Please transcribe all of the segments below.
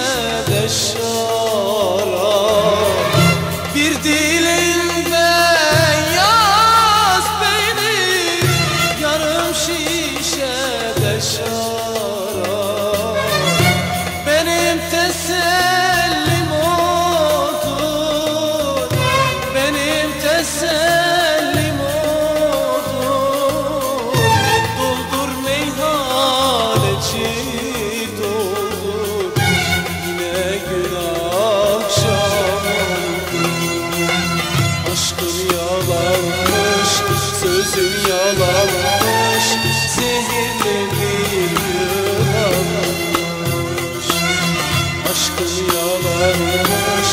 Shabbat Shalom. Bütün yalan aşk zehirli bir yalanmış Aşkım yalanmış,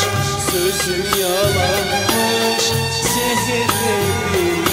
sözüm yalanmış Zehirli bir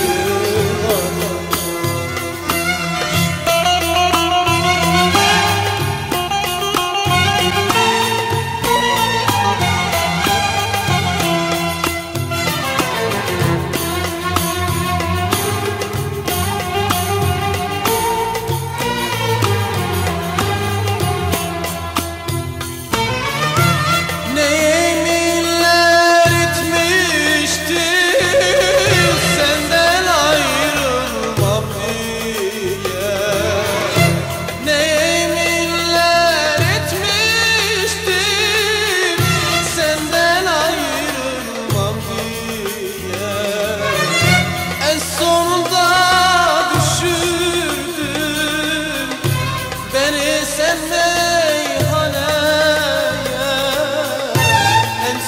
sen meyhaneye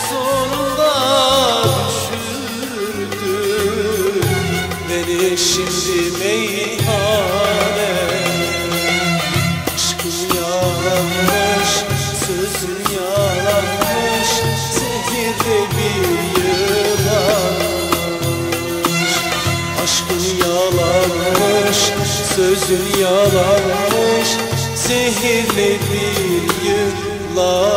sonunda düşürdün Beni şimdi meyhane. Aşkın yalanmış, sözün yalanmış Zehirli bir yılanmış Aşkın yalanmış, sözün yalanmış Zehirli bir yılanmış